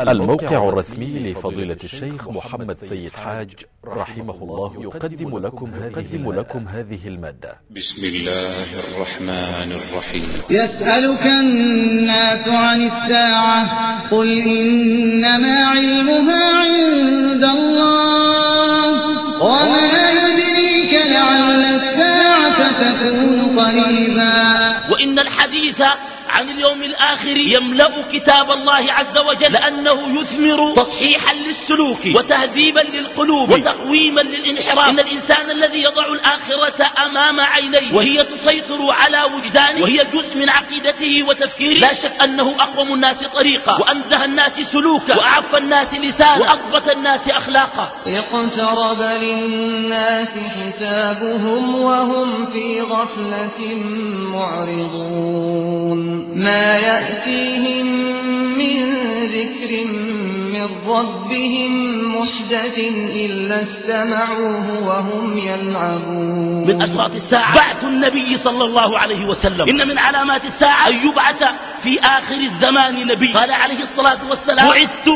الموقع الرسمي لفضيلة الشيخ محمد سيد حاج رحمه الله يقدم لكم هذه, لكم هذه ا ل م ا د ة بسم الله الرحمن الرحيم. يسألك الناس عن الساعة قل إنما علمها عند الله. وما يدريك لعل الساعة تكون قريبا. وإن الحديث عن اليوم الآخر يملأ كتاب الله عز وجل لأنه يثمر تصحيحا للسلوك وتهذيبا للقلوب وتقويما للانحراف. إن الإنسان الذي يضع الآخرة أمام عينيه وهي تسيطر على وجدانه. وهي جزء من عقيدته وتفكيره. لا شك أنه أقوم الناس طريقا. وأنزه الناس سلوكا. وأعف الناس لسانا. وأضبط الناس أخلاقا. اقترب للناس حسابهم وهم في غفلة معرضون. ما يأتيهم من ذكر من ربهم محدث إلا استمعوه وهم يلعبون. من أشراط الساعة. بعث النبي صلى الله عليه وسلم. إن من علامات الساعة أن يبعث في آخر الزمان نبي. قال عليه الصلاة والسلام. بعثت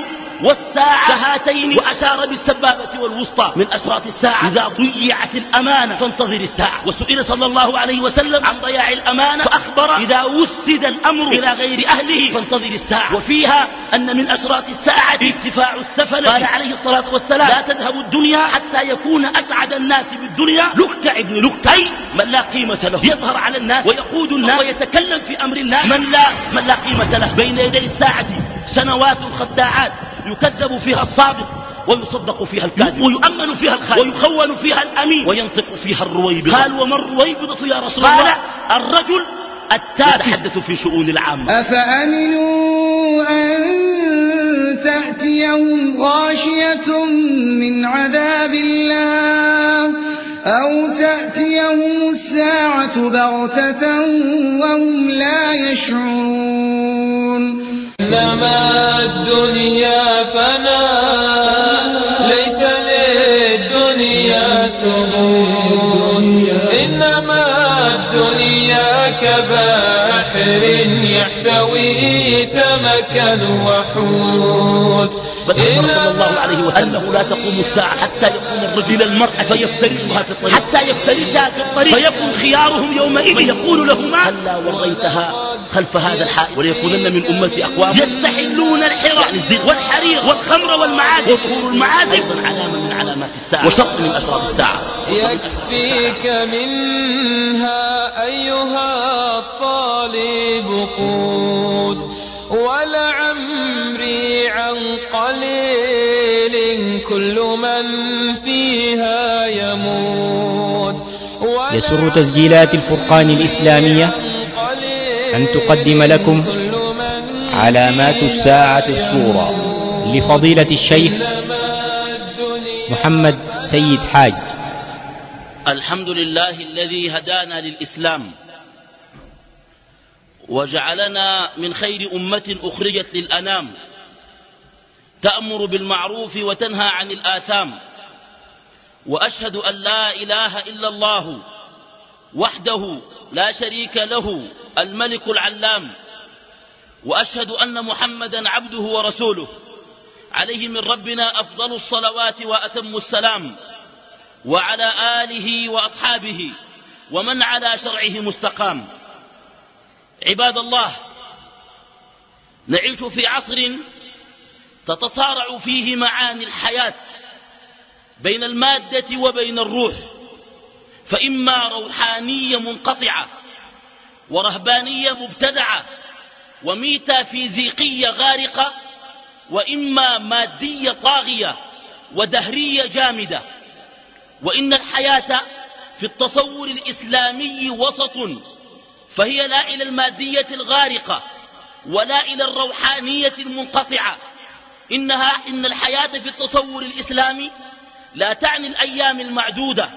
والساعة كهاتين وأشار بالسبابة والوسطى من أشراط الساعة. إذا ضيعت الأمانة فانتظر الساعة. وسئل صلى الله عليه وسلم عن ضياع الأمانة فأخبر إذا وسد الأمر إلى غير أهله فانتظر الساعة. وفيها أن من أشراط الساعة ارتفاع السفل قال عليه الصلاة والسلام لا تذهب الدنيا حتى يكون أسعد الناس بالدنيا لكع ابن لكع أي من لا قيمة له. يظهر على الناس ويقود الناس ويتكلم في أمر الناس من لا, من لا قيمة له. بين يدي الساعة سنوات خداعات. يكذب فيها الصادق ويصدق فيها الكاذب ويؤمن فيها الخالق ويخون فيها الأمين وينطق فيها الرويبضة. قال وما الرويبضة يا رسول الله؟ قال الرجل التافه. يتحدث في شؤون العامة. أفأمنوا أن تأتيهم غاشية من عذاب الله أو تأتيهم الساعة بغتة وهم لا يشعرون إنما الدنيا فنا. ليس للدنيا سبوت إنما الدنيا كباحر يحتوي سمكا وحوت. بل صلى الله عليه وسلم أنه لا تقوم الساعة حتى يقوم الرجل. إلى المرأة فيفترشها في الطريق. حتى يفترشها في الطريق. فيكون خيارهم يومئذ. فيقول لهما هلا ولغيتها خلف هذا الحائط وليكونن من أمتي أقوام. يستحلون الحرى. يعني الزيت والحرير. والخمر والمعادن وظهور المعادن أيضا علامة من علامات الساعة. وشرط من أشراط الساعة. يكفيك منها أيها الطالب قوت. ولعمري كل من فيها يموت. يسر تسجيلات الفرقان الإسلامية أن تقدم لكم علامات الساعة الصورة لفضيلة الشيخ محمد سيد حاج. الحمد لله الذي هدانا للإسلام وجعلنا من خير أمة أخرجت للأنام. تأمر بالمعروف وتنهى عن الآثام. وأشهد أن لا إله إلا الله وحده لا شريك له الملك العلام. وأشهد أن محمدا عبده ورسوله. عليه من ربنا أفضل الصلوات وأتم السلام. وعلى آله وأصحابه ومن على شرعه مستقام. عباد الله نعيش في عصر تتصارع فيه معاني الحياة بين المادة وبين الروح فإما روحانية منقطعة ورهبانية مبتدعة وميتافيزيقية غارقة وإما مادية طاغية ودهرية جامدة. وإن الحياة في التصور الإسلامي وسط فهي لا إلى المادية الغارقة ولا إلى الروحانية المنقطعة. إنها إن الحياة في التصور الإسلامي لا تعني الأيام المعدودة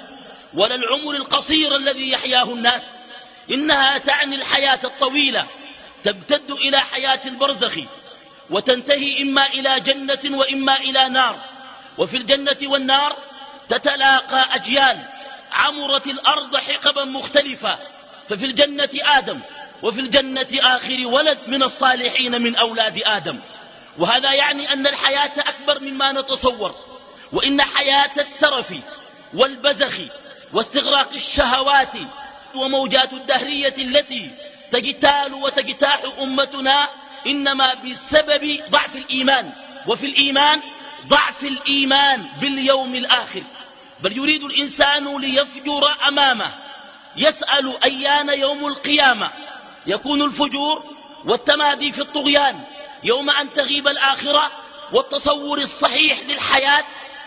ولا العمر القصير الذي يحياه الناس. إنها تعني الحياة الطويلة تمتد إلى حياة البرزخ وتنتهي إما إلى جنة وإما إلى نار. وفي الجنة والنار تتلاقى أجيال عمرت الأرض حقبا مختلفة. ففي الجنة آدم وفي الجنة آخر ولد من الصالحين من أولاد آدم. وهذا يعني أن الحياة أكبر مما نتصور وإن حياة الترف والبزخ واستغراق الشهوات وموجات الدهرية التي تجتال وتجتاح أمتنا إنما بسبب ضعف الإيمان. وفي الإيمان ضعف الإيمان باليوم الآخر. بل يريد الإنسان ليفجر أمامه يسأل أيان يوم القيامة. يكون الفجور والتمادي في الطغيان يوم أن تغيب الآخرة والتصور الصحيح للحياة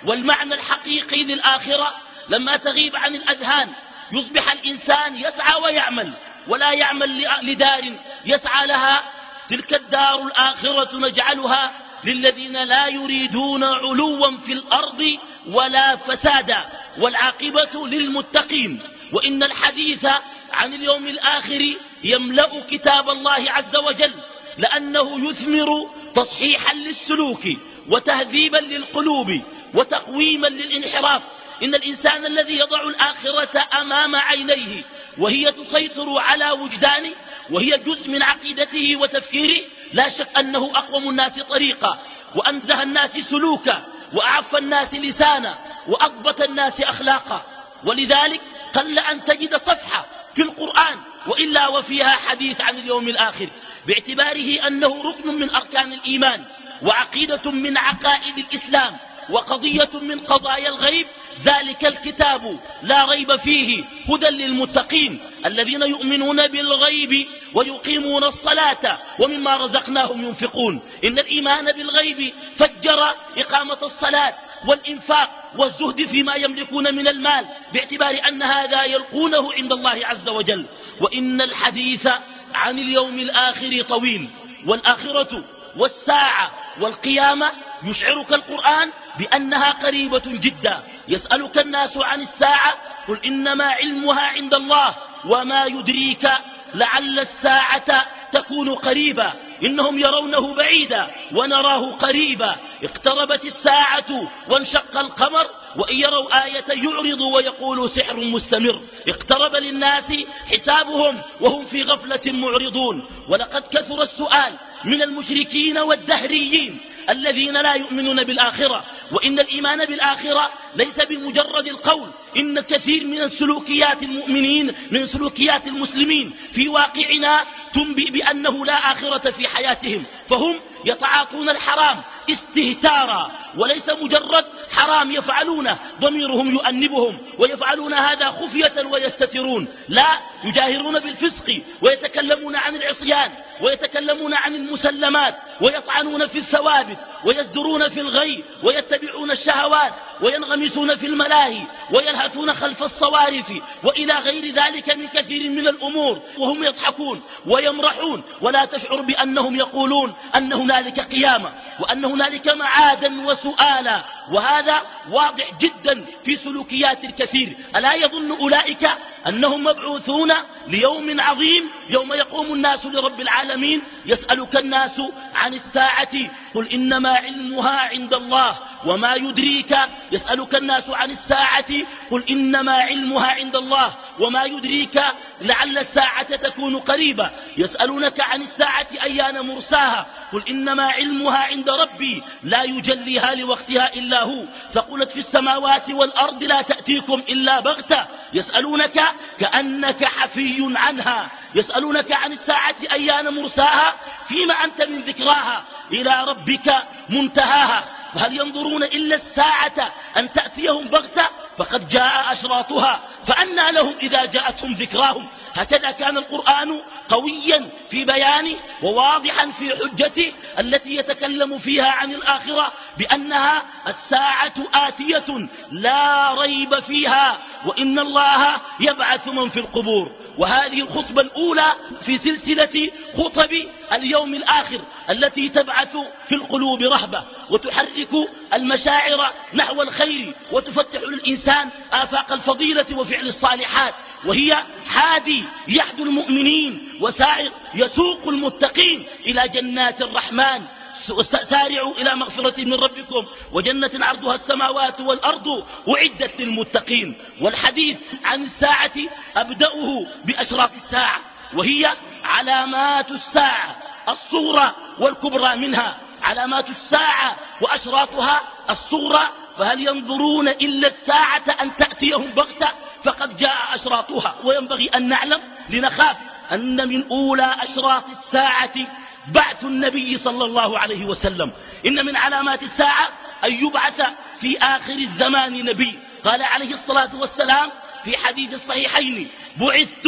والمعنى الحقيقي للآخرة لما تغيب عن الأذهان يصبح الإنسان يسعى ويعمل ولا يعمل لدار يسعى لها. تلك الدار الآخرة نجعلها للذين لا يريدون علوا في الأرض ولا فسادا والعاقبة للمتقين. وإن الحديث عن اليوم الآخر يملأ كتاب الله عز وجل لأنه يثمر تصحيحا للسلوك وتهذيبا للقلوب وتقويما للانحراف. إن الإنسان الذي يضع الآخرة أمام عينيه وهي تسيطر على وجدانه وهي جزء من عقيدته وتفكيره لا شك أنه أقوم الناس طريقا. وأنزه الناس سلوكا. وأعف الناس لسانا. وأضبط الناس أخلاقا. ولذلك قل أن تجد صفحة في القرآن وإلا وفيها حديث عن اليوم الآخر باعتباره أنه ركن من أركان الإيمان وعقيدة من عقائد الإسلام وقضية من قضايا الغيب ذلك الكتاب. لا ريب فيه. هدى للمتقين. الذين يؤمنون بالغيب ويقيمون الصلاة ومما رزقناهم ينفقون. إن الإيمان بالغيب فجر إقامة الصلاة والإنفاق والزهد فيما يملكون من المال باعتبار أن هذا يلقونه عند الله عز وجل. وإن الحديث عن اليوم الآخر طويل والآخرة والساعة والقيامة يشعرك القرآن بأنها قريبة جدا. يسألك الناس عن الساعة قل إنما علمها عند الله وما يدريك لعل الساعة تكون قريبا إنهم يرونه بعيدا ونراه قريبا. اقتربت الساعة وانشق القمر وإن يروا آية يعرضوا ويقولوا سحر مستمر. اقترب للناس حسابهم وهم في غفلة معرضون. ولقد كثر السؤال من المشركين والدهريين. الذين لا يؤمنون بالآخرة وإن الإيمان بالآخرة ليس بمجرد القول إن كثير من السلوكيات المؤمنين من سلوكيات المسلمين في واقعنا تنبئ بأنه لا آخرة في حياتهم فهم يتعاطون الحرام استهتارا وليس مجرد حرام يفعلونه ضميرهم يؤنبهم ويفعلون هذا خفية ويستترون. لا يجاهرون بالفسق ويتكلمون عن العصيان ويتكلمون عن المسلمات ويطعنون في الثوابت ويزدرون في الغي ويتبعون الشهوات وينغمسون في الملاهي ويلهثون خلف الصوارف وإلى غير ذلك من كثير من الأمور. وهم يضحكون ويمرحون ولا تشعر بأنهم يقولون أن هنالك قيامة وأن هنالك معادا وسؤالا وهذا واضح جدا في سلوكيات الكثير. ألا يظن أولئك أنهم مبعوثون ليوم عظيم يوم يقوم الناس لرب العالمين يسألك الناس عن الساعة قل إنما علمها عند الله وما يدريك يسألك الناس عن الساعة قل إنما علمها عند الله وما يدريك لعل الساعة تكون قريبة يسألونك عن الساعة أيان مرساها قل إنما علمها عند ربي لا يجليها لوقتها إلا هو فقلت في السماوات والأرض لا تأتيكم إلا بغتة يسألونك كأنك حفي عنها. يسألونك عن الساعة أيان مرساها؟ فيما أنت من ذكراها. إلى ربك منتهاها. وهل ينظرون إلا الساعة أن تأتيهم بغتة؟ فقد جاء أشراطها فأنى لهم إذا جاءتهم ذكراهم. هكذا كان القرآن قويا في بيانه وواضحا في حجته التي يتكلم فيها عن الآخرة بأنها الساعة آتية لا ريب فيها وإن الله يبعث من في القبور. وهذه الخطبة الأولى في سلسلة خطب اليوم الآخر التي تبعث في القلوب رهبة وتحرك المشاعر نحو الخير وتفتح للإنسان آفاق الفضيلة وفعل الصالحات وهي حادي يحدو المؤمنين وسائر يسوق المتقين إلى جنات الرحمن. سارعوا إلى مغفرة من ربكم وجنة عرضها السماوات والأرض أعدت للمتقين. والحديث عن الساعة أبدأه بأشراط الساعة وهي علامات الساعة الصغرى والكبرى منها. علامات الساعة وأشراطها الصغرى فهل ينظرون إلا الساعة أن تأتيهم بغتة؟ فقد جاء أشراطها. وينبغي أن نعلم لنخاف أن من أولى أشراط الساعة بعث النبي صلى الله عليه وسلم. إن من علامات الساعة أن يبعث في آخر الزمان نبي. قال عليه الصلاة والسلام في حديث الصحيحين بعثت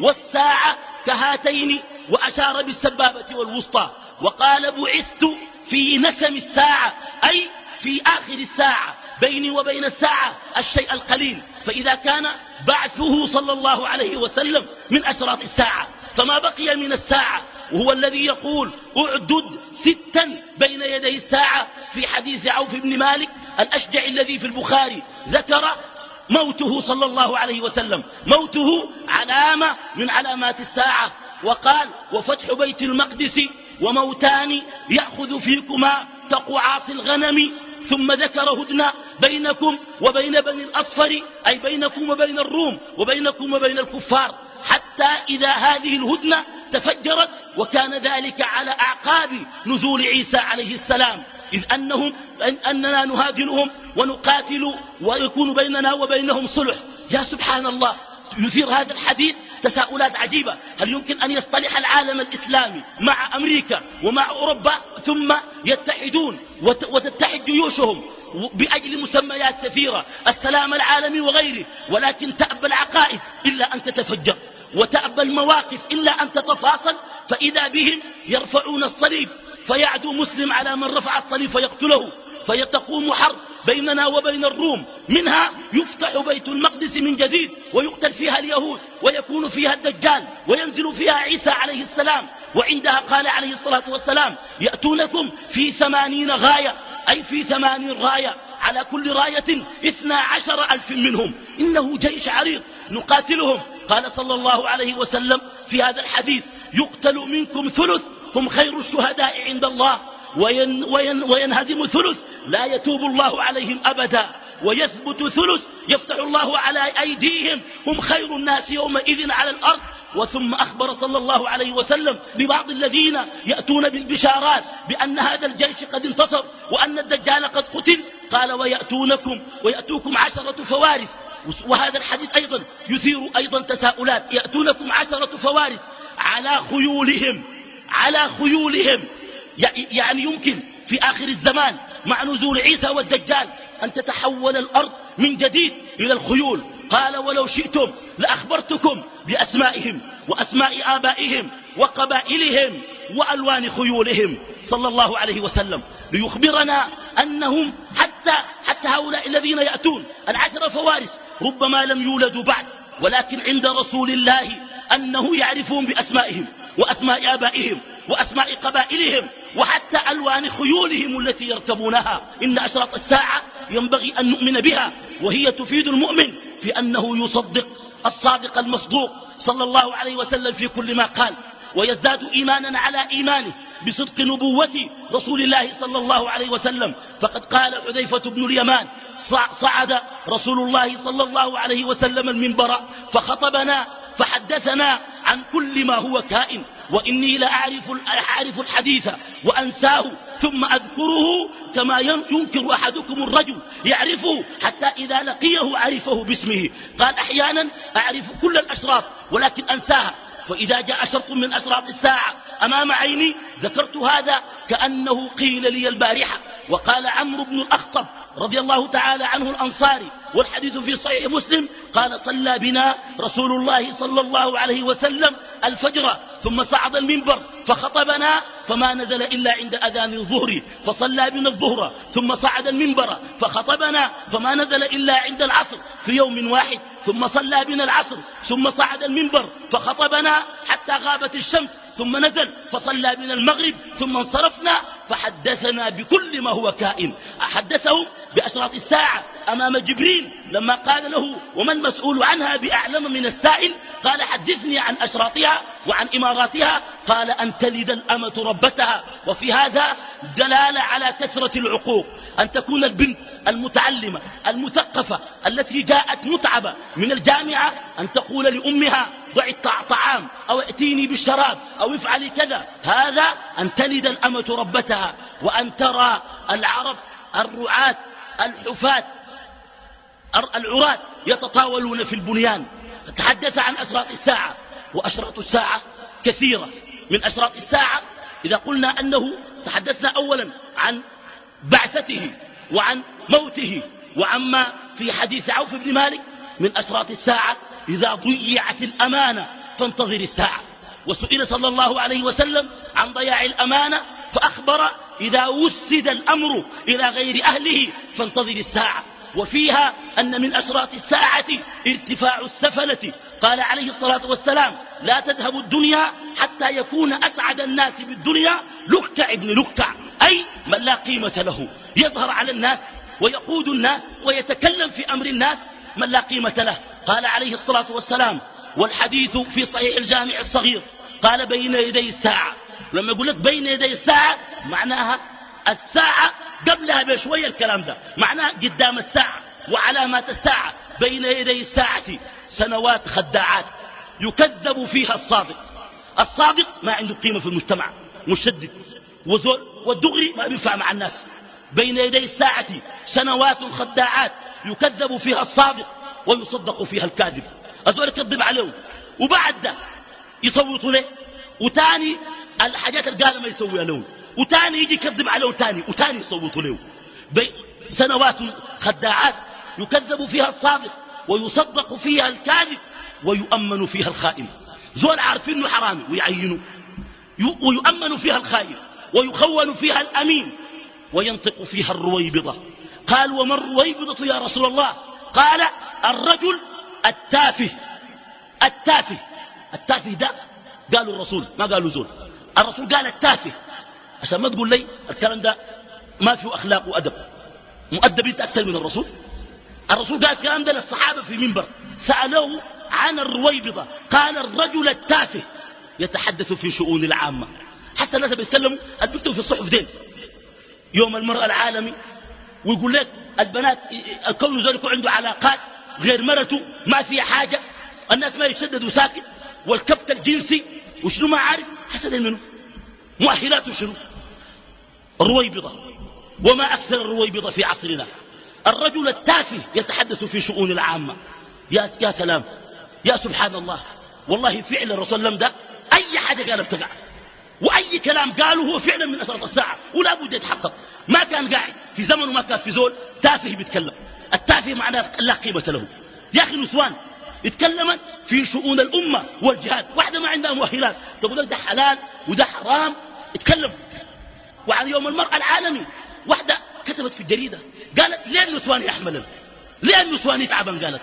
والساعة كهاتين وأشار بالسبابة والوسطى. وقال بعثت في نسم الساعة. أي في آخر الساعة بيني وبين الساعة الشيء القليل. فإذا كان بعثه صلى الله عليه وسلم من أشراط الساعة فما بقي من الساعة وهو الذي يقول أعدد ستا بين يدي الساعة في حديث عوف بن مالك الأشجع الذي في البخاري ذكر موته صلى الله عليه وسلم. موته علامة من علامات الساعة. وقال وفتح بيت المقدس وموتان يأخذ فيكما تقعاص الغنم ثم ذكر هدنة بينكم وبين بني الأصفر أي بينكم وبين الروم وبينكم وبين الكفار حتى إذا هذه الهدنة تفجرت وكان ذلك على أعقاب نزول عيسى عليه السلام. إذ أنهم أننا نهاجنهم ونقاتل ويكون بيننا وبينهم صلح. يا سبحان الله يثير هذا الحديث تساؤلات عجيبة. هل يمكن أن يصطلح العالم الإسلامي مع أمريكا ومع أوروبا ثم يتحدون وتتحد جيوشهم بأجل مسميات كثيرة؟ السلام العالمي وغيره. ولكن تأبى العقائد إلا أن تتفجر وتأبى المواقف إلا أن تتفاصل. فإذا بهم يرفعون الصليب فيعدو مسلم على من رفع الصليب فيقتله. فيتقوم حرب بيننا وبين الروم. منها يفتح بيت المقدس من جديد ويقتل فيها اليهود ويكون فيها الدجال وينزل فيها عيسى عليه السلام. وعندها قال عليه الصلاة والسلام يأتونكم في ثمانين غاية أي في ثمانين راية على كل راية اثنا عشر ألف منهم. إنه جيش عريض نقاتلهم. قال صلى الله عليه وسلم في هذا الحديث يقتل منكم ثلث هم خير الشهداء عند الله. وين وين وينهزم ثلث لا يتوب الله عليهم أبدا. ويثبت ثلث يفتح الله على أيديهم. هم خير الناس يومئذ على الأرض. وثم أخبر صلى الله عليه وسلم ببعض الذين يأتون بالبشارات بأن هذا الجيش قد انتصر وأن الدجال قد قتل. قال ويأتونكم ويأتوكم عشرة فوارس. وهذا الحديث أيضا يثير أيضا تساؤلات. يأتونكم عشرة فوارس على خيولهم على خيولهم. يعني يمكن في آخر الزمان مع نزول عيسى والدجال أن تتحول الأرض من جديد إلى الخيول. قال ولو شئتم لأخبرتكم بأسمائهم وأسماء آبائهم وقبائلهم وألوان خيولهم. صلى الله عليه وسلم. ليخبرنا أنهم حتى, حتى هؤلاء الذين يأتون العشر فوارس ربما لم يولدوا بعد ولكن عند رسول الله أنه يعرفون بأسمائهم. وأسماء آبائهم وأسماء قبائلهم وحتى ألوان خيولهم التي يركبونها. إن أشراط الساعة ينبغي أن نؤمن بها وهي تفيد المؤمن في أنه يصدق الصادق المصدوق صلى الله عليه وسلم في كل ما قال. ويزداد إيمانا على إيمانه بصدق نبوة رسول الله صلى الله عليه وسلم. فقد قال حذيفة بن اليمان صعد رسول الله صلى الله عليه وسلم المنبر فخطبنا فحدثنا عن كل ما هو كائن وإني لأعرف أعرف الحديث وأنساه ثم أذكره كما ينكر أحدكم الرجل يعرفه حتى إذا لقيه عرفه باسمه. قال أحيانا أعرف كل الأشراط ولكن أنساها. فإذا جاء شرط من أشراط الساعة أمام عيني ذكرت هذا كأنه قيل لي البارحة. وقال عمرو بن الأخطب رضي الله تعالى عنه الأنصاري والحديث في صحيح مسلم قال صلى بنا رسول الله صلى الله عليه وسلم الفجر ثم صعد المنبر فخطبنا فما نزل إلا عند أذان الظهر فصلى بنا الظهر ثم صعد المنبر فخطبنا فما نزل إلا عند العصر في يوم واحد ثم صلى بنا العصر ثم صعد المنبر فخطبنا حتى غابت الشمس ثم نزل فصلى بنا المغرب ثم انصرفنا فحدثنا بكل ما هو كائن. حدثهم بأشراط الساعة أمام جبريل لما قال له وما المسؤول عنها بأعلم من السائل؟ قال حدثني عن أشراطها وعن إماراتها. قال أن تلد الأمة ربتها. وفي هذا دلالة على كثرة العقوق. أن تكون البنت المتعلمة المثقفة التي جاءت متعبة من الجامعة أن تقول لأمها ضعي طعام أو ائتيني بالشراب أو افعلي كذا. هذا أن تلد الأمة ربتها وأن ترى العرب الرعاة الحفاة العراة يتطاولون في البنيان. تحدث عن أشراط الساعة وأشراط الساعة كثيرة. من أشراط الساعة إذا قلنا أنه تحدثنا أولا عن بعثته وعن موته وعما في حديث عوف بن مالك من أشراط الساعة إذا ضيعت الأمانة فانتظر الساعة. وسئل صلى الله عليه وسلم عن ضياع الأمانة فأخبر إذا وسد الأمر إلى غير أهله فانتظر الساعة. وفيها أن من أشراط الساعة ارتفاع السفلة قال عليه الصلاة والسلام لا تذهب الدنيا حتى يكون أسعد الناس بالدنيا لكع ابن لكع أي من لا قيمة له. يظهر على الناس ويقود الناس ويتكلم في أمر الناس من لا قيمة له. قال عليه الصلاة والسلام والحديث في صحيح الجامع الصغير. قال بين يدي الساعة. لما يقول لك بين يدي الساعة معناها الساعة قبلها بشوية الكلام ده. معناه قدام الساعة وعلامات الساعة. بين يدي الساعة سنوات خداعات. يكذب فيها الصادق. الصادق ما عنده قيمة في المجتمع. مشدد وزول والدغري ما بينفع مع الناس. بين يدي الساعة سنوات خداعات. يكذب فيها الصادق ويصدق فيها الكاذب. الزول يكذب عليه وبعد ده يصوتوا له وتاني الحاجات اللي قالها ما يسويها له. وتاني يجي يكذب عليه تاني وتاني يصوتوا له. سنوات خداعات يكذب فيها الصادق ويصدق فيها الكاذب ويؤمن فيها الخائن. زول عارفين انه حرامي ويعينوا ويؤمن فيها الخائن ويخون فيها الأمين وينطق فيها الرويبضة. قال وما الرويبضة يا رسول الله؟ قال الرجل التافه التافه. التافه ده قالوا الرسول ما قالوا زول. الرسول قال التافه. عشان ما تقول لي الكلام ده ما فيه أخلاق وأدب. مؤدب انت أكثر من الرسول. الرسول قال الكلام ده للصحابة في منبر. سألوه عن الرويبضة. قال الرجل التافه يتحدث في شؤون العامة. حتى الناس بيتكلموا بيكتبوا في الصحف دين يوم المرأة العالمي ويقول لك البنات الكون ذلك عنده علاقات غير مرته ما فيها حاجة الناس ما يشددوا ساكت. والكبت الجنسي وشنو ما عارف حسد منه. مؤهلات شنو؟ الرويبضة وما أكثر الرويبضة في عصرنا. الرجل التافه يتحدث في شؤون العامة. يا, يا سلام. يا سبحان الله. والله فعلا الرسول لم ده أي حاجة قال ابتقع وأي كلام قاله هو فعلا من أسرة الساعة. ولا بد يتحقق. ما كان قاعد في زمن ما كان في زول تافه بيتكلم. التافه معناه لا قيمة له. يا أخي نسوان يتكلم في شؤون الأمة والجهاد. واحدة ما عندها مؤهلات. تقول لك ده حلال وده حرام. اتكلم. وعن يوم المرأة العالمي واحدة كتبت في الجريدة قالت ليه النسوان يحملن؟ ليه النسوان يتعبن؟ قالت.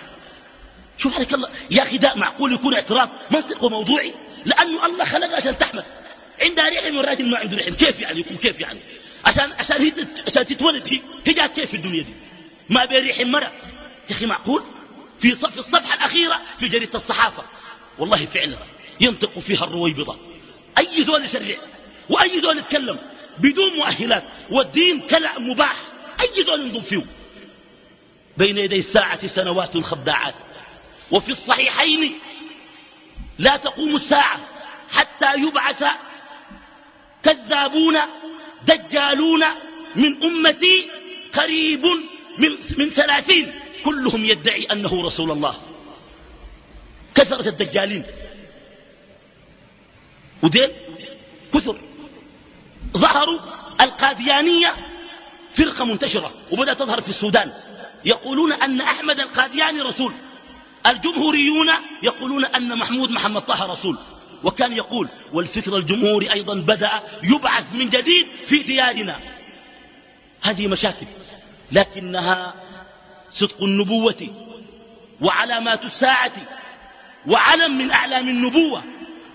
شوف عليك الله؟ يا أخي ده معقول يكون اعتراض منطق وموضوعي؟ لأنه الله خلقها عشان تحمل. عندها رحم والراجل ما عنده رحم كيف يعني يكون كيف يعني؟ عشان عشان هي عشان تتولد. هي جات كيف في الدنيا دي؟ ما بين مرأة يا أخي معقول؟ في في الصفحة الأخيرة في جريدة الصحافة. والله فعلا ينطق فيها الرويبضة أي زول يشرع وأي زول يتكلم بدون مؤهلات. والدين كلع مباح. أي زول ينظم فيه بين يدي الساعة سنوات خداعات. وفي الصحيحين لا تقوم الساعة حتى يبعث كذابون دجالون من أمتي قريب من, من ثلاثين. كلهم يدعي أنه رسول الله. كثرة الدجالين. ودين كثر. ظهروا القاديانية فرقة منتشرة وبدأت تظهر في السودان. يقولون أن أحمد القادياني رسول. الجمهوريون يقولون أن محمود محمد طه رسول. وكان يقول والفكر الجمهوري أيضا بدأ يبعث من جديد في ديارنا. هذه مشاكل لكنها صدق النبوة وعلامات الساعة وعلم من أعلام النبوة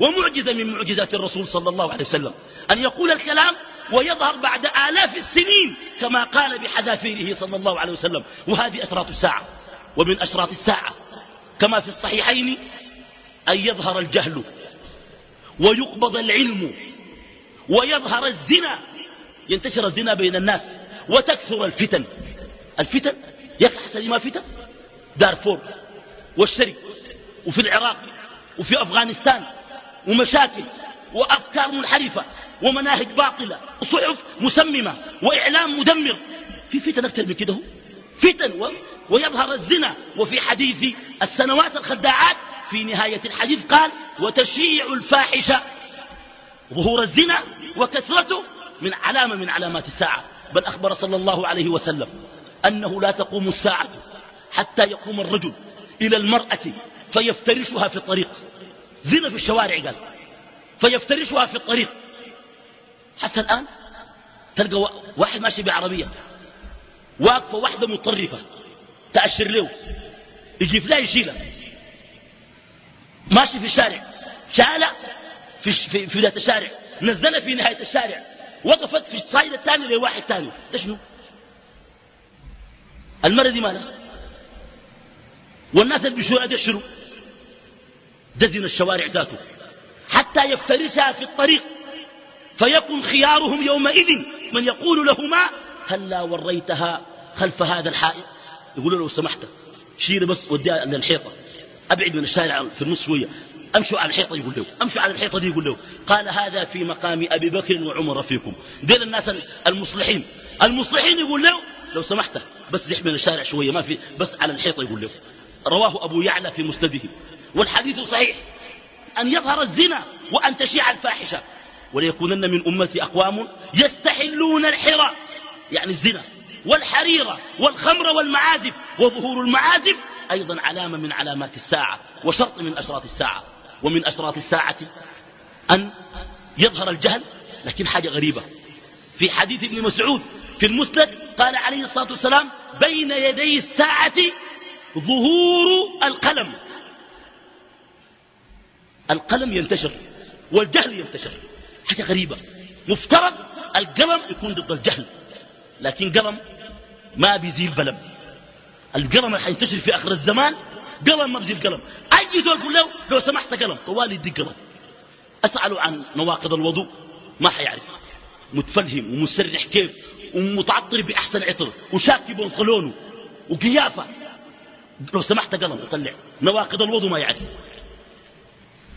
ومعجزة من معجزات الرسول صلى الله عليه وسلم. أن يقول الكلام ويظهر بعد آلاف السنين كما قال بحذافيره صلى الله عليه وسلم. وهذه أشراط الساعة ومن أشراط الساعة. كما في الصحيحين أن يظهر الجهل ويقبض العلم ويظهر الزنا. ينتشر الزنا بين الناس وتكثر الفتن. الفتن يحصل ما فتن دارفور والشرق وفي العراق وفي أفغانستان ومشاكل وأفكار منحرفة ومناهج باطلة وصحف مسممة وإعلام مدمر. في فتن أكثر من كده فتن و... ويظهر الزنا. وفي حديث السنوات الخداعات في نهاية الحديث قال وتشيع الفاحشة. ظهور الزنا وكثرته من علامة من علامات الساعة. بل أخبر صلى الله عليه وسلم أنه لا تقوم الساعة حتى يقوم الرجل إلى المرأة فيفترشها في الطريق. زنا في الشوارع قال. فيفترشها في الطريق. حتى الآن تلقى واحد ماشي بعربية. واقفة واحدة مطرفة. تأشر له. يجيب لها يشيلها. ماشي في الشارع. شالة في, في, في ذات الشارع. نزلها في نهاية الشارع. وقفت في الصايد الثاني لواحد ثاني ده شنو؟ المرة دي مالها والناس اللي بيشوفوا ده شنو دزن الشوارع ذاته. حتى يفترسها في الطريق. فيكون خيارهم يومئذ من يقول لهما هلا وريتها خلف هذا الحائط. يقول له لو سمحت شيل بس وديها للحيطة. أبعد من الشارع في النص شوية. أمشوا على الحيطة يقول له. أمشوا على الحيطة دي يقول له. قال هذا في مقام أبي بكر وعمر فيكم. ديل الناس المصلحين. المصلحين يقول له لو سمحت بس زح من الشارع شوية ما في بس على الحيطة يقول له رواه أبو يعلى في مسنده. والحديث صحيح. أن يظهر الزنا وأن تشيع الفاحشة. وليكونن من أمتي أقوام يستحلون الحرى. يعني الزنا والحريرة والخمر والمعازف. وظهور المعازف أيضا علامة من علامات الساعة وشرط من أشراط الساعة. ومن أشراط الساعة أن يظهر الجهل لكن حاجة غريبة. في حديث ابن مسعود في المسند قال عليه الصلاة والسلام بين يدي الساعة ظهور القلم. القلم ينتشر والجهل ينتشر. حاجة غريبة. مفترض القلم يكون ضد الجهل لكن قلم ما بيزيل بلم. القلم اللي حينتشر في آخر الزمان قلم ما بيزيل قلم. أي دول يقول له لو سمحت قلم طوالي يديك قلم. أسأله عن نواقض الوضوء ما حيعرف متفلهم ومسرح كيف ومتعطر بأحسن عطر وشاكي بنطلونه وقيافة. لو سمحت قلم يطلع نواقض الوضوء ما يعرف.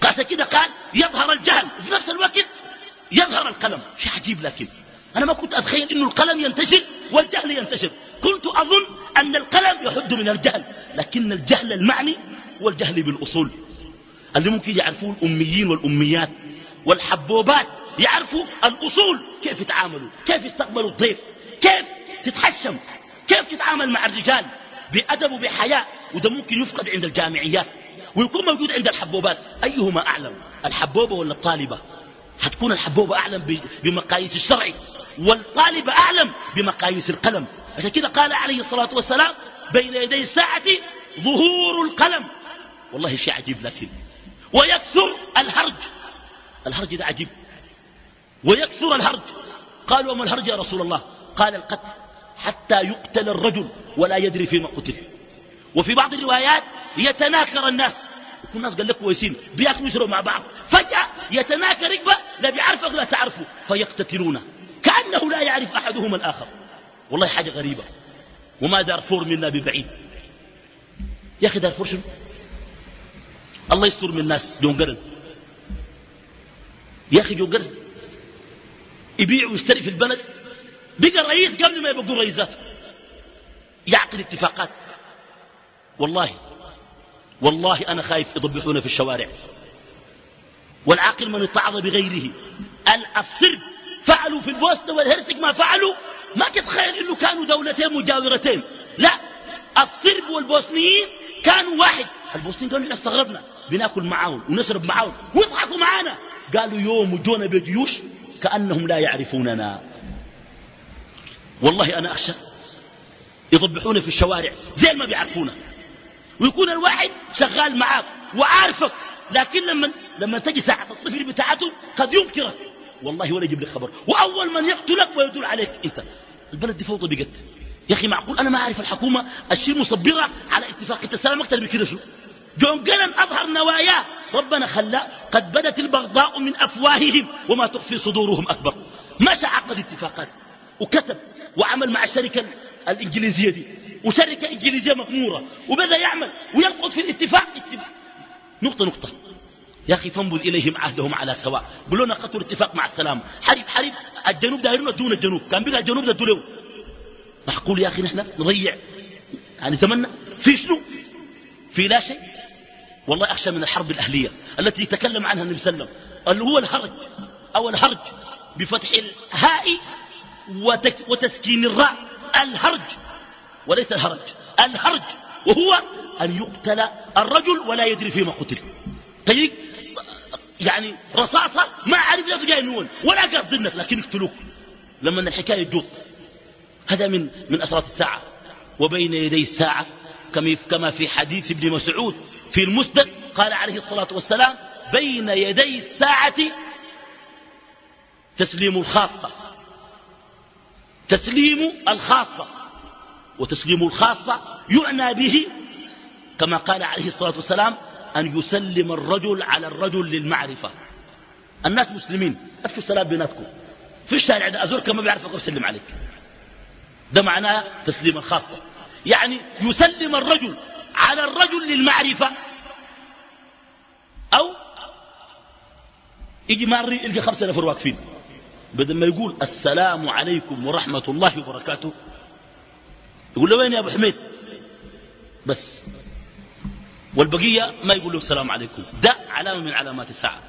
عشان كده قال يظهر الجهل. وفي نفس الوقت يظهر القلم. شيء عجيب لكن أنا ما كنت أتخيل أن القلم ينتشر والجهل ينتشر. كنت أظن أن القلم يحد من الجهل. لكن الجهل المعني والجهل بالأصول. اللي ممكن يعرفوه الأميين والأميات والحبوبات يعرفوا الأصول كيف يتعاملوا كيف يستقبلوا الضيف كيف تتحشم كيف تتعامل مع الرجال بأدب وبحياء. وده ممكن يفقد عند الجامعيات ويكون موجود عند الحبوبات. أيهما أعلم الحبوبة ولا الطالبة؟ حتكون الحبوبة أعلم بمقاييس الشرع والطالبة أعلم بمقاييس القلم. عشان كده قال عليه الصلاة والسلام بين يدي الساعة ظهور القلم. والله شيء عجيب لكن ويكثر الهرج. الهرج ده عجيب. ويكثر الهرج. قال وما الهرج يا رسول الله؟ قال القتل حتى يقتل الرجل ولا يدري فيما قتل. وفي بعض الروايات يتناكر الناس. يكون الناس قال لك كويسين بياكلوا يشربوا مع بعض. فجأة يتناكر ركبة لا بيعرفك لا تعرفه. فيقتتلونه. كأنه لا يعرف أحدهما الآخر. والله حاجة غريبة. وما دارفور منا ببعيد. يا أخي دارفور شنو؟ الله يستر من الناس. جون يا أخي جون يبيع ويشتري في البلد. بقى الرئيس قبل ما يبقوا رئيساته يعقد اتفاقات. والله والله أنا خايف يضبحونا في الشوارع. والعاقل من اتعظ بغيره. الصرب فعلوا في البوسنة والهرسك ما فعلوا ما تتخيل إنه كانوا دولتين مجاورتين. لا الصرب والبوسنيين كانوا واحد. البوسنيين قالوا إحنا استغربنا. بناكل معاهم ونشرب معاهم. ويضحكوا معانا. قالوا يوم وجونا بجيوش كأنهم لا يعرفوننا. والله أنا أخشى يضبحونا في الشوارع زي ما بيعرفونا. ويكون الواحد شغال معاك وعارفك لكن لما لما تجي ساعة الصفر بتاعته قد ينكرك. والله ولا يجيب لك خبر. وأول من يقتلك ويدل عليك أنت. البلد دي فوضى بقت يا أخي معقول؟ أنا ما أعرف الحكومة الشيء مصبرة على اتفاقية السلام أكثر من كده شو جون جلن أظهر نواياه. ربنا خلى قد بدت البغضاء من أفواههم وما تخفي صدورهم أكبر. مشى عقد اتفاقات وكتب وعمل مع الشركة الإنجليزية دي. وشركة إنجليزية مغمورة. وبدأ يعمل؟ وينقض في الاتفاق. اتفاق. نقطة نقطة. يا أخي فانبذ إليهم عهدهم على سواء. قولوا لنا قطر اتفاق مع السلام. حرب حرب الجنوب دايرون دون الجنوب. كان بقى الجنوب ده له معقول يا أخي نحن نضيع يعني زمننا. في شنو؟ في لا شيء. والله أخشى من الحرب الأهلية التي تكلم عنها النبي صلى الله عليه وسلم. اللي هو الهرج. أو الهرج بفتح الهاء وتسكين الراء. الهرج. وليس الهرج. الهرج. وهو أن يقتل الرجل ولا يدري فيما قتل. طيب يعني رصاصة ما عارف لا جاي نون ولا قصد إنك لكن يقتلوك لما الحكاية تجوط هذا من من أسرات الساعة. وبين يدي الساعة كما في حديث ابن مسعود. في المسند قال عليه الصلاة والسلام بين يدي الساعة تسليم الخاصة. تسليم الخاصة. وتسليم الخاصة يعنى به كما قال عليه الصلاة والسلام أن يسلم الرجل على الرجل للمعرفة. الناس مسلمين أفشوا السلام بيناتكم. في الشارع ده أزورك ما بيعرفك ويسلم عليك. ده معناه تسليم الخاصة. يعني يسلم الرجل على الرجل للمعرفة. أو يجي ماري يلقى خمسة نفر واقفين بدل ما يقول السلام عليكم ورحمة الله وبركاته. يقول له وين يا أبو حميد؟ بس. والبقية ما يقول له السلام عليكم. ده علامة من علامات الساعة.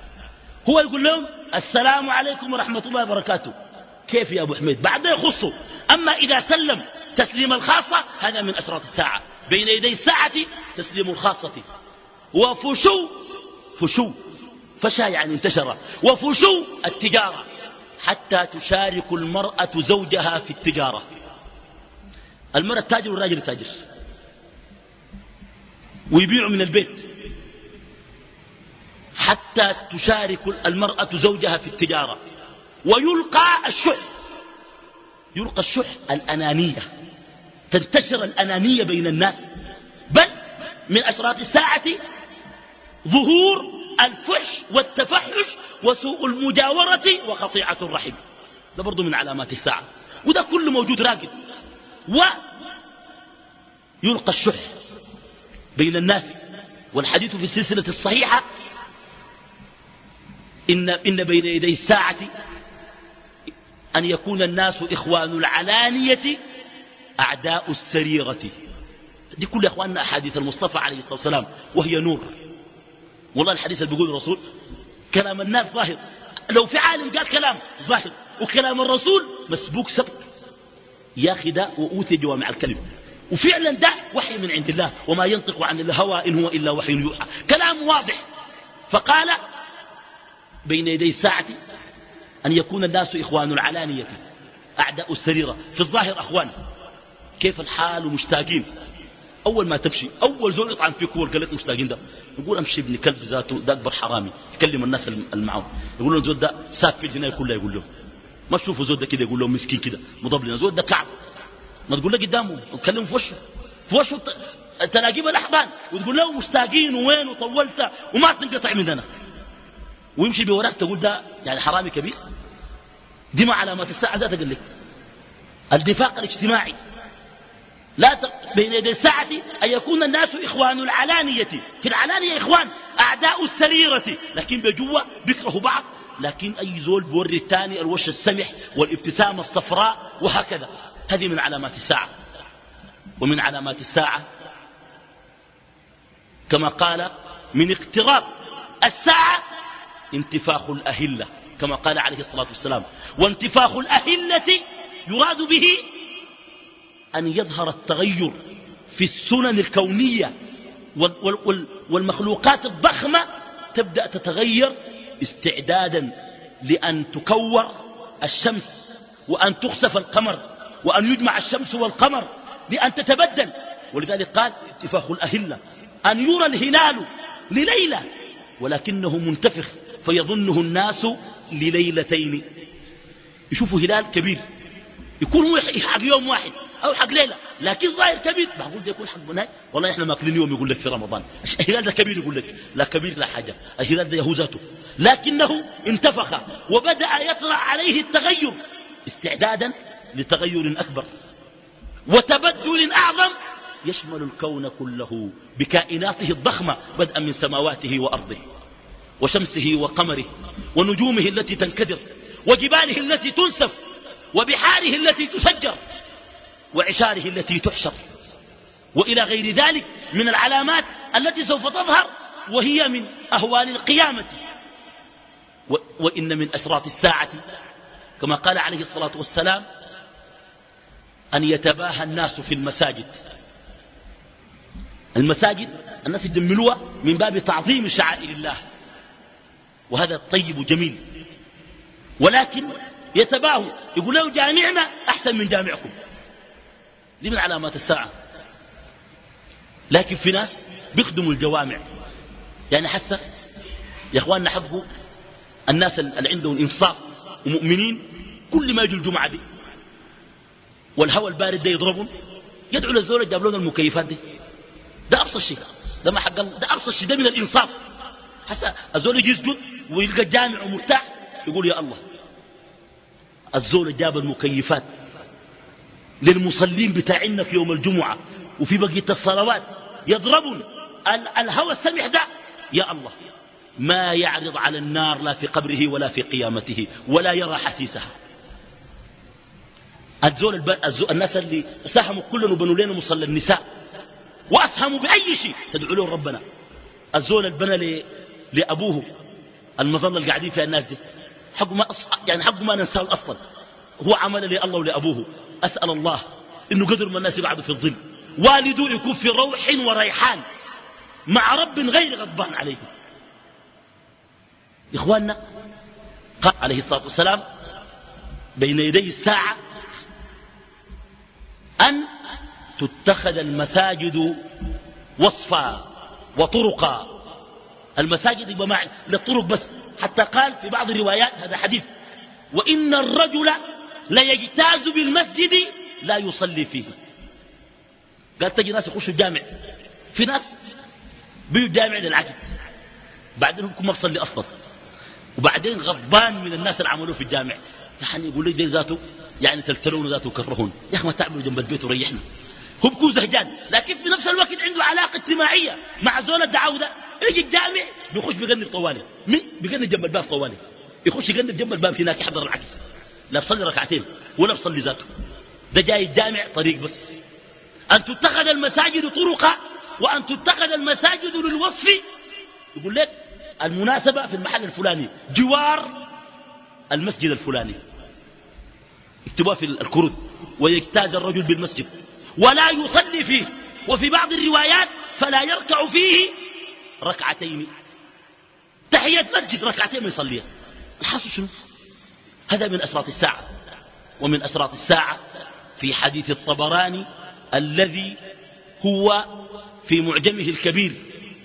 هو يقول لهم السلام عليكم ورحمة الله وبركاته. كيف يا أبو حميد؟ بعد يخصه. أما إذا سلم تسليم الخاصة هذا من أسرات الساعة. بين يدي الساعة تسليم الخاصة. وفشو فشو فشى يعني انتشر. وفشو التجارة. حتى تشارك المرأة زوجها في التجارة. المرأة تاجر والراجل تاجر؟ ويبيعوا من البيت. حتى تشارك المرأة زوجها في التجارة. ويلقى الشح. يلقى الشح الأنانية. تنتشر الأنانية بين الناس. بل من أشراط الساعة ظهور الفحش والتفحش وسوء المجاورة وقطيعة الرحم. ده برضو من علامات الساعة. وده كله موجود راقد ويلقى الشح بين الناس. والحديث في السلسلة الصحيحة إن, إن بين يدي الساعة أن يكون الناس إخوان العلانية أعداء السريرة. دي كل إخواننا أحاديث المصطفى عليه الصلاة والسلام وهي نور. والله الحديث اللي بيقول الرسول كلام الناس ظاهر. لو في عالم قال كلام ظاهر وكلام الرسول مسبوق سبق. يا أخي ده وأوتي جوامع الكلم وفعلا ده وحي من عند الله وما ينطق عن الهوى إن هو إلا وحي يوحى. كلام واضح. فقال بين يدي الساعة أن يكون الناس إخوان العلانية أعداء السريرة. في الظاهر أخوان. كيف الحال ومشتاقين؟ أول ما تمشي أول زول يطعن فيك هو قال مشتاقين ده. يقول أمشي ابن كلب ذاته ده أكبر حرامي يكلم الناس المعون يقول لهم زول ده سافل هنا كله يقول لهم ما تشوفوا زول ده كده يقول لهم مسكين كده. مضبلنا زول ده كعب. ما تقول له قدامه وتكلم في وشه. في وشه تلاقيه الأحضان وتقول له مشتاقين وين؟ وطولت. وما تنقطع مننا ويمشي بوراك تقول ده يعني حرامي كبير. دي ما علامات الساعة ذات قال لك. النفاق الاجتماعي. لا ت... بين يدي الساعة أن يكون الناس إخوان العلانية. في العلانية إخوان أعداء السريرة. لكن بجوا بيكرهوا بعض لكن أي زول بوري الثاني الوش السمح والابتسامة الصفراء وهكذا. هذه من علامات الساعة. ومن علامات الساعة كما قال من اقتراب الساعة انتفاخ الأهلة. كما قال عليه الصلاة والسلام. وانتفاخ الأهلة يراد به أن يظهر التغير في السنن الكونية والمخلوقات الضخمة تبدأ تتغير استعدادا لأن تكور الشمس وأن تخسف القمر وأن يجمع الشمس والقمر لأن تتبدل. ولذلك قال اتفاق الأهلة أن يرى الهلال لليلة ولكنه منتفخ فيظنه الناس لليلتين. يشوفوا هلال كبير يكون يحق يوم واحد. أو حق ليلة. لكن ظاهر كبير. بقول ده يكون حق مناي والله إحنا مأكلين يوم يقول لك في رمضان. الهلال ده كبير يقول لك؟ لا كبير لا حاجة. الهلال ده يهوزاته لكنه انتفخ وبدأ يطرأ عليه التغير. استعدادا لتغير أكبر. وتبدل أعظم. يشمل الكون كله بكائناته الضخمة بدءا من سماواته وأرضه وشمسه وقمره ونجومه التي تنكدر وجباله التي تنسف وبحاره التي تسجر وعشاره التي تحشر. وإلى غير ذلك من العلامات التي سوف تظهر وهي من أهوال القيامة. وإن من أشراط الساعة كما قال عليه الصلاة والسلام أن يتباهى الناس في المساجد. المساجد الناس يجملوها من باب تعظيم شعائر الله. وهذا طيب جميل. ولكن يتباهوا يقول له جامعنا أحسن من جامعكم. دي من علامات الساعة. لكن في ناس بيخدموا الجوامع. يعني حسا يا اخواننا حقوا الناس اللي عندهم انصاف ومؤمنين كل ما يجوا الجمعة دي والهواء البارد ده يضربهم يدعو للزول جاب لهم المكيفات دي. ده أبسط شيء. ده ما حق ده أبسط شيء. ده من الإنصاف. حسا الزول يجي يسجد ويلقى الجامع ومرتاح يقول يا الله الزول جاب المكيفات للمصلين بتاعنا في يوم الجمعة. وفي بقية الصلوات يضربون. الهوى السمح ده. يا الله ما يعرض على النار لا في قبره ولا في قيامته ولا يرى حسيسها الزول الب... الزول الناس اللي ساهموا كلهم وبنوا لنا مصلى النساء. وأسهموا بأي شيء. تدعوا له ربنا. الزول البنى ل... لأبوه. المظلة اللي قاعدين فيها الناس دي. حقه ما أص... يعني حقه ما ننساه أصلا. هو عمل لله ولأبوه. أسأل الله إنه قدر ما الناس يقعدوا في الظل. والده يكون في روح وريحان مع رب غير غضبان عليه إخواننا قال عليه الصلاة والسلام بين يدي الساعة أن تتخذ المساجد وصفا وطرقا. المساجد يبقى للطرق بس. حتى قال في بعض الروايات هذا حديث. وإن الرجل ليجتاز بالمسجد لا يصلي فيه. قال تجي ناس يخشوا الجامع. في ناس بيجوا الجامع للعجب بعدين هم ما بصلي أصلا. وبعدين غضبان من الناس اللي عملوه في الجامع. يعني يقول لي ذاته يعني تلتلون ذاته وكرهون يا أخي ما تعملوا جنب البيت وريحنا. هو بكون زهجان. لكن في نفس الوقت عنده علاقة اجتماعية مع زول الدعاوى ده. يجي الجامع بيخش بيغني طوالي. مين؟ بيغني جنب الباب طوالي. يخش يغني جنب الباب هناك يحضر العقل لا بصلي ركعتين ولا بصلي ذاته. ده جاي الجامع طريق بس. أن تتخذ المساجد طرقا وأن تتخذ المساجد للوصف. يقول لك المناسبة في المحل الفلاني جوار المسجد الفلاني. اكتبوها في الكرد. ويجتاز الرجل بالمسجد. ولا يصلي فيه. وفي بعض الروايات فلا يركع فيه ركعتين. تحية مسجد ركعتين ما يصليها. الحاصل شنو؟ هذا من أسرات الساعة ومن أسرات الساعة في حديث الطبراني الذي هو في معجمه الكبير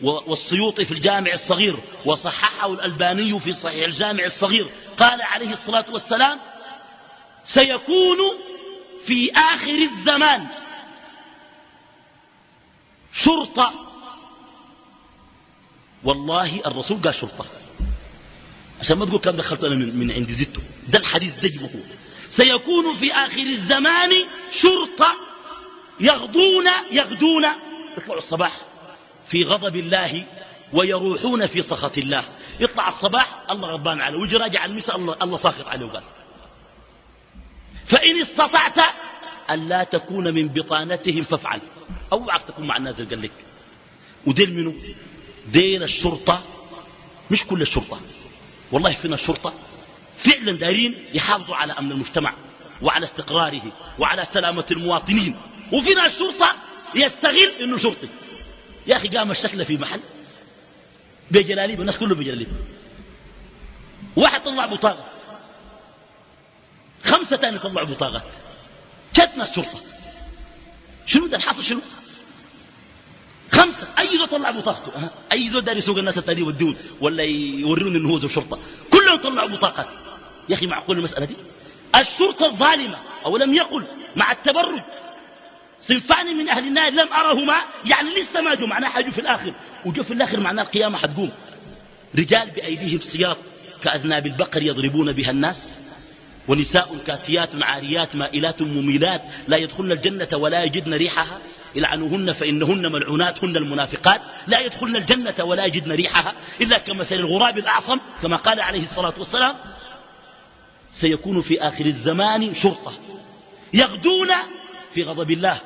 والسيوطي في الجامع الصغير وصححه الألباني في صحيح الجامع الصغير قال عليه الصلاة والسلام سيكون في آخر الزمان شرطة. والله الرسول قال شرطة. عشان ما تقول كم دخلت أنا من, من عند زدته ده الحديث دجمه سيكون في آخر الزمان شرطة يغدون يغدون يطلعوا الصباح في غضب الله ويروحون في سخط الله. يطلع الصباح الله غضبان عليه ويجي راجع المساء الله, الله ساخط عليه وقال. فإن استطعت أن لا تكون من بطانتهم فافعل. اوعك تكون مع الناس قال لك. ودين منه دين الشرطة. مش كل الشرطة. والله فينا الشرطة فعلا دارين يحافظوا على أمن المجتمع وعلى استقراره وعلى سلامة المواطنين. وفينا الشرطة يستغل إنه شرطي. يا أخي قام الشكل في محل بجلاليب الناس كله بجلاليب. واحد طلع بطاقة. خمسة تاني طلعوا بطاقات كتنا الشرطة. شنو ده؟ الحاصل شنو؟ خمسة. أي زول طلع بطاقته أه. أي زول داري يسوق الناس التانية يودون. ولا يورون إنه هو زول شرطة. كلهم طلعوا بطاقات يا أخي معقول المسألة دي؟ الشرطة الظالمة. أو لم يقل مع التبرج صنفان من أهل النار لم أرهما يعني لسه ما جو معناه حاجوا في الآخر. وجو في الآخر معناه القيامة حتقوم. رجال بأيديهم سياط كأذناب البقر يضربون بها الناس. ونساء كاسيات عاريات مائلات مميلات. لا يدخلن الجنة ولا يجدن ريحها. يلعنوهن فإنهن ملعونات هن المنافقات. لا يدخلن الجنة ولا يجدن ريحها إلا كمثل الغراب الأعصم كما قال عليه الصلاة والسلام سيكون في آخر الزمان شرطة. يغدون في غضب الله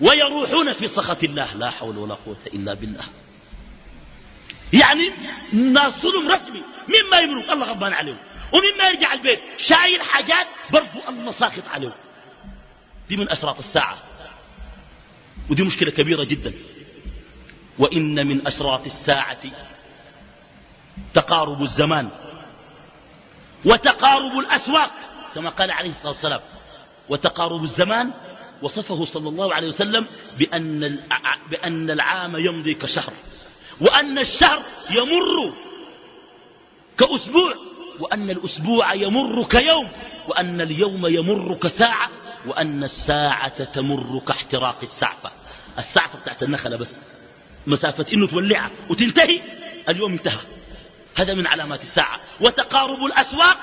ويروحون في سخط الله. لا حول ولا قوة إلا بالله. يعني ناس ظلم رسمي. مما يملك الله غضبان عليهم. ومما يرجع البيت شايل حاجات برضو الله ساخط عليهم. دي من أشراط الساعة. ودي مشكلة كبيرة جدا. وإن من أشراط الساعة تقارب الزمان وتقارب الأسواق كما قال عليه الصلاة والسلام. وتقارب الزمان وصفه صلى الله عليه وسلم بأن, بأن العام يمضي كشهر وأن الشهر يمر كأسبوع وأن الأسبوع يمر كيوم وأن اليوم يمر كساعة وأن الساعة تمر كاحتراق السعفة السعفة بتاعت النخلة بس. مسافة إنه تولعها وتنتهي اليوم انتهى. هذا من علامات الساعة وتقارب الأسواق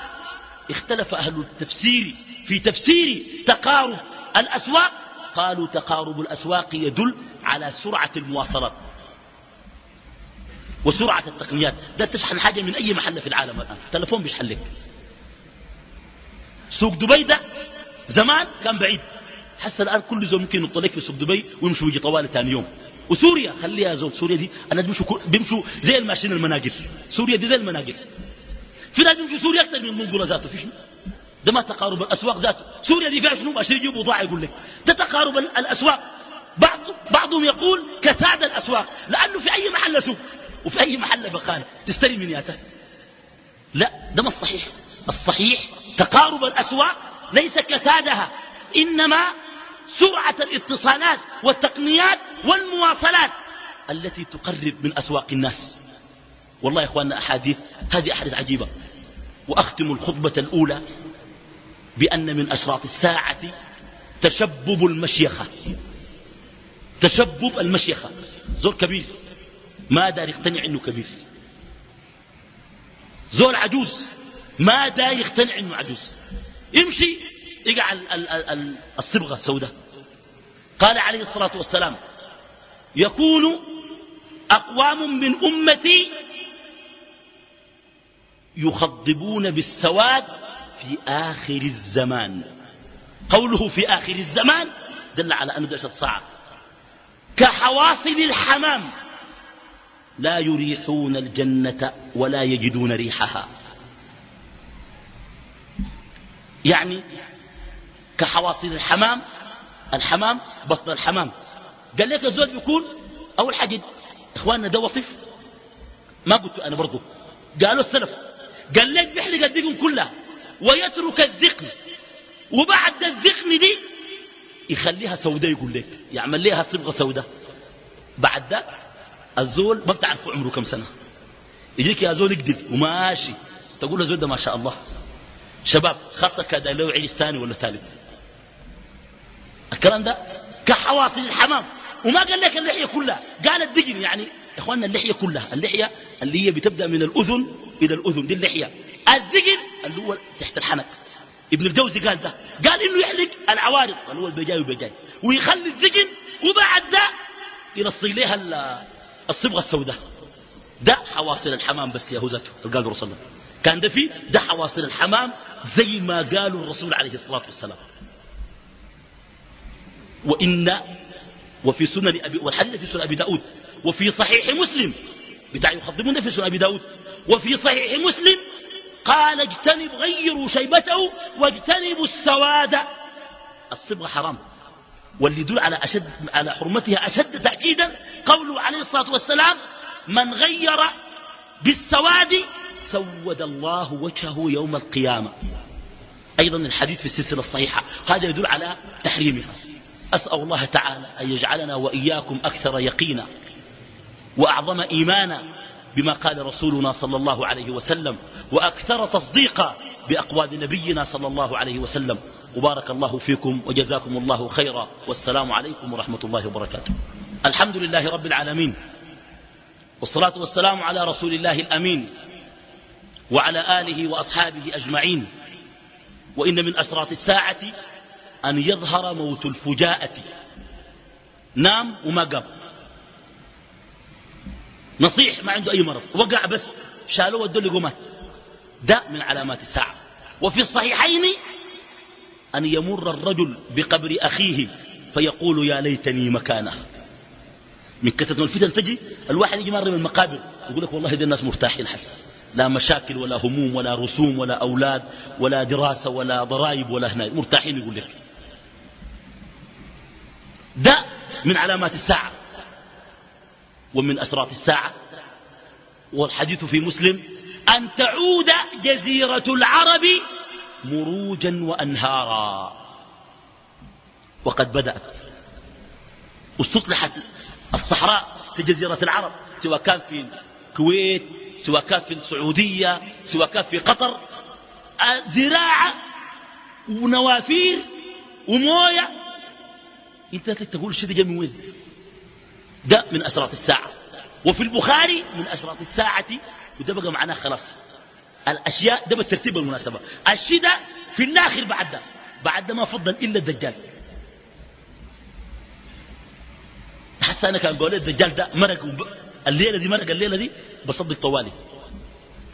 اختلف أهل التفسير في تفسير تقارب الأسواق. قالوا تقارب الأسواق يدل على سرعة المواصلات وسرعة التقنيات. ده تشحن حاجة من أي محل في العالم الآن. تلفون بيشحن لك. سوق دبي ده زمان كان بعيد. حتى الآن كل زول ممكن يطلق في سوق دبي ويمشوا ويجي طوال ثاني يوم. وسوريا خليها زول سوريا دي الناس بيمشوا بيمشوا زي الماشين المناقل سوريا دي زي المناقل في ناس بيمشوا سوريا أكثر من منقولة ذاته في شنو؟ ده ما تقارب الأسواق ذاته. سوريا دي فيها شنو؟ عشان يجيبوا بضاعة يقول لك. ده تقارب الأسواق. بعض بعضهم يقول كساد الأسواق. لأنه في أي محل سوق وفي أي محل بقالة تشتري من ياته. لا ده ما الصحيح الصحيح تقارب الأسواق ليس كسادها. إنما سرعة الاتصالات والتقنيات والمواصلات التي تقرب من أسواق الناس. والله يا إخواننا أحاديث هذه أحاديث عجيبة. وأختم الخطبة الأولى بأن من أشراط الساعة تشبب المشيخة. تشبب المشيخة. زول كبير. ما دار يقتنع إنه كبير. زول عجوز. ما دار يقتنع إنه عجوز. يمشي يقع الصبغة السوداء. قال عليه الصلاة والسلام يكون أقوام من أمتي يخضبون بالسواد في آخر الزمان. قوله في آخر الزمان دل على أنه درجة ساعة كحواصل الحمام لا يريحون الجنة ولا يجدون ريحها. يعني كحواصل الحمام الحمام بطن الحمام. قال لك الزول بيكون أول حاجة إخواننا ده وصف ما قلت أنا برضو. قالوا السلف قال لك بيحلق الدقن كلها ويترك الذقن. وبعد الذقن دي يخليها سوداء يقول لك يعمل لها صبغة سوداء. بعد ذلك الزول ما بتعرفوا عمره كم سنة. يجيك يا زول يكذب وماشي. تقول الزول ده ما شاء الله. شباب خاصة كذا لو عيش ثاني ولا ثالث. الكلام ده كحواصل الحمام. وما قال لك اللحية كلها قال الدقن يعني. إخواننا اللحية كلها اللحية اللي هي بتبدأ من الأذن إلى الأذن دي اللحية. الذقن اللي هو تحت الحنك. ابن الجوزي قال ده قال إنه يحلق العوارض. اللي هو البجاي والبجاي ويخلي الذقن وبعد ده يلصق لها الصبغة السوداء. ده حواصل الحمام بس يا هزته قال الرسول الله كان ده فيه ده حواصل الحمام زي ما قالوا الرسول عليه الصلاة والسلام. وإن وفي سنن أبي والحديث في سنن أبي داود وفي صحيح مسلم بتاع يخضمون في سنن أبي داود وفي صحيح مسلم قال اجتنب غيروا شيبته واجتنبوا السواد. الصبغة حرام واللي يدل على, أشد على حرمتها أشد تأكيدا قوله عليه الصلاة والسلام من غير بالسواد سود الله وجهه يوم القيامة. أيضا الحديث في السلسلة الصحيحة هذا يدل على تحريمها. أسأل الله تعالى أن يجعلنا وإياكم أكثر يقينا وأعظم إيمانا بما قال رسولنا صلى الله عليه وسلم وأكثر تصديقا بأقوال نبينا صلى الله عليه وسلم وبارك الله فيكم وجزاكم الله خيرا والسلام عليكم ورحمة الله وبركاته. الحمد لله رب العالمين والصلاة والسلام على رسول الله الأمين وعلى آله وأصحابه أجمعين. وإن من أشراط الساعة أن يظهر موت الفجاءة نام وما قام. نصيح ما عنده أي مرض. وقع بس شالوه ودوا قمات ده من علامات الساعة. وفي الصحيحين أن يمر الرجل بقبر أخيه فيقول يا ليتني مكانه. من كثرة الفتن تجي الواحد يجي مر من المقابر يقول لك والله دي الناس مرتاحين حسن. لا مشاكل ولا هموم ولا رسوم ولا أولاد ولا دراسة ولا ضرائب ولا هنا مرتاحين يقول لك. ده من علامات الساعة ومن أسرات الساعة والحديث في مسلم أن تعود جزيرة العرب مروجا وأنهارا. وقد بدأت استصلحت الصحراء في جزيرة العرب سواء كان في الكويت سواء كان في السعودية سواء كان في قطر. زراعة ونوافير وموية انت تقول الشيء ده من وين؟ ده من أسرات الساعة. وفي البخاري من أسرات الساعة وده بقى معناه خلاص. الأشياء ده بالترتيب المناسبة. الشيء ده في الآخر بعد ده. بعد ده ما فضل إلا الدجال. حتى أنا كان بقول الدجال ده مرق وب... الليلة دي مرق الليلة دي بصدق طوالي.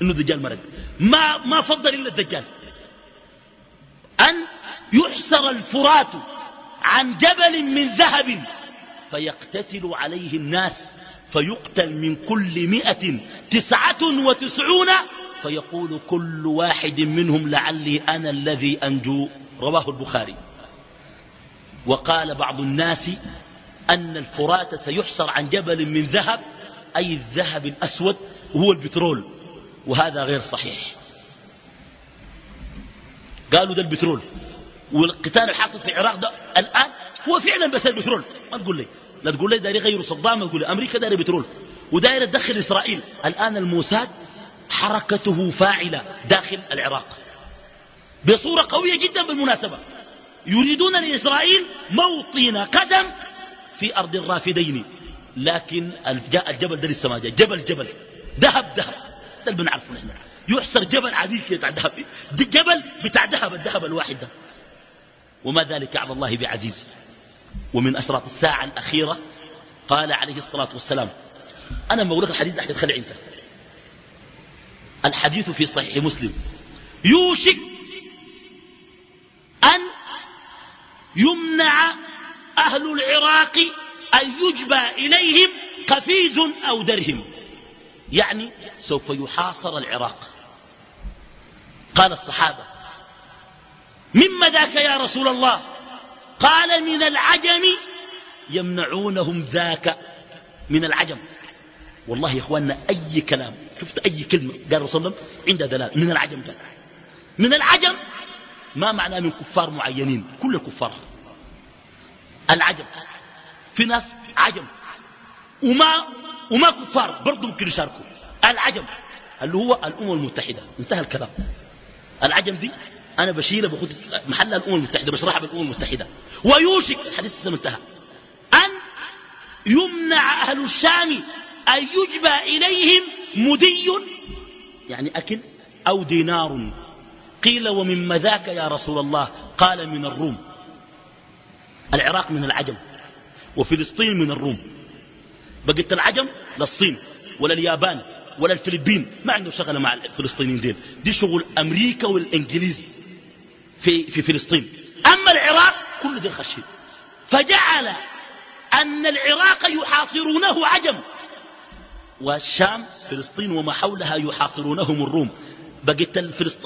إنه الدجال مرق. ما, ما فضل إلا الدجال. أن يحسر الفرات عن جبل من ذهب فيقتتل عليه الناس فيقتل من كل مئة تسعة وتسعون فيقول كل واحد منهم لعلي أنا الذي أنجو. رواه البخاري. وقال بعض الناس أن الفرات سيحصر عن جبل من ذهب أي الذهب الأسود وهو البترول وهذا غير صحيح. قالوا ده البترول. والقتال الحاصل في العراق ده الآن هو فعلا بس البترول. ما تقول لي. لا تقول لي داري يغيروا صدام تقول لي. أمريكا داري بترول. ودايرة تدخل إسرائيل. الآن الموساد حركته فاعلة داخل العراق. بصورة قوية جدا بالمناسبة. يريدون لإسرائيل موطن قدم في أرض الرافدين. لكن الجبل ده لسه ما جاء. جبل جبل. ذهب ذهب. ده اللي بنعرفه نحن. يحصر جبل عديد كده بتاع ذهب. جبل بتاع ذهب الذهب الواحد ده. وما ذلك على الله بعزيز. ومن أشراط الساعة الأخيرة قال عليه الصلاة والسلام أنا ما أقول الحديث أحد خلع أنت. الحديث في صحيح مسلم. يوشك أن يمنع أهل العراق أن يجبى إليهم قفيز أو درهم. يعني سوف يحاصر العراق. قال الصحابة مما ذاك يا رسول الله؟ قال من العجم يمنعونهم ذاك من العجم. والله يا إخواننا أي كلام شفت أي كلمة قال رسول الله عندها دلاله من العجم قال من العجم ما معناه من كفار معينين؟ كل الكفار. العجم. في ناس عجم. وما وما كفار برضه ممكن يشاركوا. العجم اللي هو الأمم المتحدة. انتهى الكلام. العجم دي أنا بشيلها باخذ محل الأمم المتحدة بشرحها بالأمم المتحدة. ويوشك الحديث لسه انتهى أن يمنع أهل الشام أن يجبى إليهم مدي يعني أكل أو دينار. قيل ومن ذاك يا رسول الله؟ قال من الروم. العراق من العجم وفلسطين من الروم. بقيت العجم للصين ولا اليابان ولا الفلبين. ما عنده شغله مع الفلسطينيين ديل. دي شغل أمريكا والإنجليز. في في فلسطين. أما العراق كل دي خشين فجعل أن العراق يحاصرونه عجم. والشام فلسطين وما حولها يحاصرونهم الروم. بقيت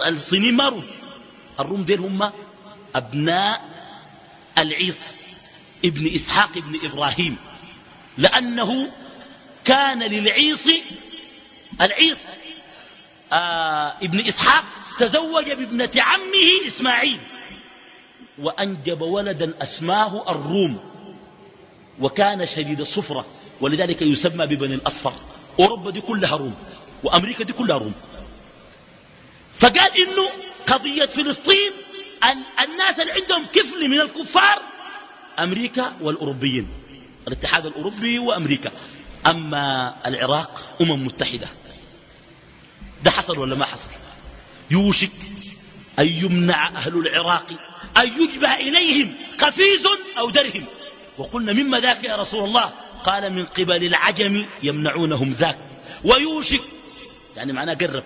الصينيين ما روم. الروم ديل هم أبناء العيص ابن إسحاق ابن إبراهيم. لأنه كان للعيص العيص آه ابن إسحاق تزوج بابنة عمه إسماعيل. وأنجب ولدا أسماه الروم. وكان شديد الصفرة. ولذلك يسمى ببني الأصفر. أوروبا دي كلها روم. وأمريكا دي كلها روم. فقال إنه قضية فلسطين الناس اللي عندهم كفل من الكفار أمريكا والأوروبيين. الاتحاد الأوروبي وأمريكا. أما العراق أمم متحدة. ده حصل ولا ما حصل؟ يوشك أن يمنع أهل العراق أن يجبى إليهم قفيز أو درهم. وقلنا مما ذاك يا رسول الله؟ قال من قبل العجم يمنعونهم ذاك. ويوشك يعني معناه قرب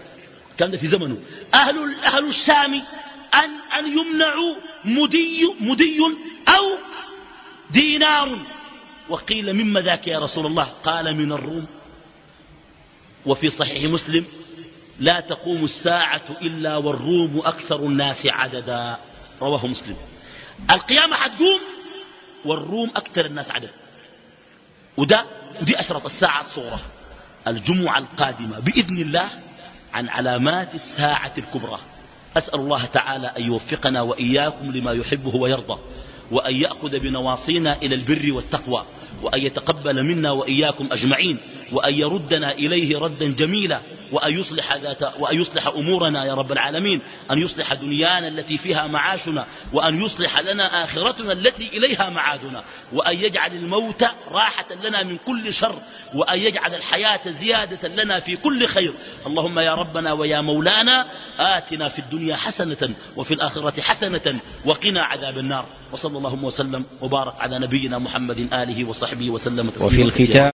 كان في زمنه. أهل, أهل الشام أن, أن يمنعوا مدي, مدي أو دينار. وقيل مما ذاك يا رسول الله؟ قال من الروم. وفي صحيح مسلم لا تقوم الساعة إلا والروم أكثر الناس عددا. رواه مسلم. القيامة حتقوم والروم أكثر الناس عدد. وده ودي أشرط الساعة الصغرى. الجمعة القادمة بإذن الله عن علامات الساعة الكبرى. أسأل الله تعالى أن يوفقنا وإياكم لما يحبه ويرضى وأن يأخذ بنواصينا إلى البر والتقوى وأن يتقبل منا وإياكم أجمعين. وأن يردنا إليه ردا جميلا وأن يصلح, ذات وأن يصلح أمورنا يا رب العالمين أن يصلح دنيانا التي فيها معاشنا وأن يصلح لنا آخرتنا التي إليها معادنا وأن يجعل الموت راحة لنا من كل شر وأن يجعل الحياة زيادة لنا في كل خير. اللهم يا ربنا ويا مولانا آتنا في الدنيا حسنة وفي الآخرة حسنة وقنا عذاب النار. وصلى اللهم وسلم وبارك على نبينا محمد آله وصحبه وسلم وفي الختام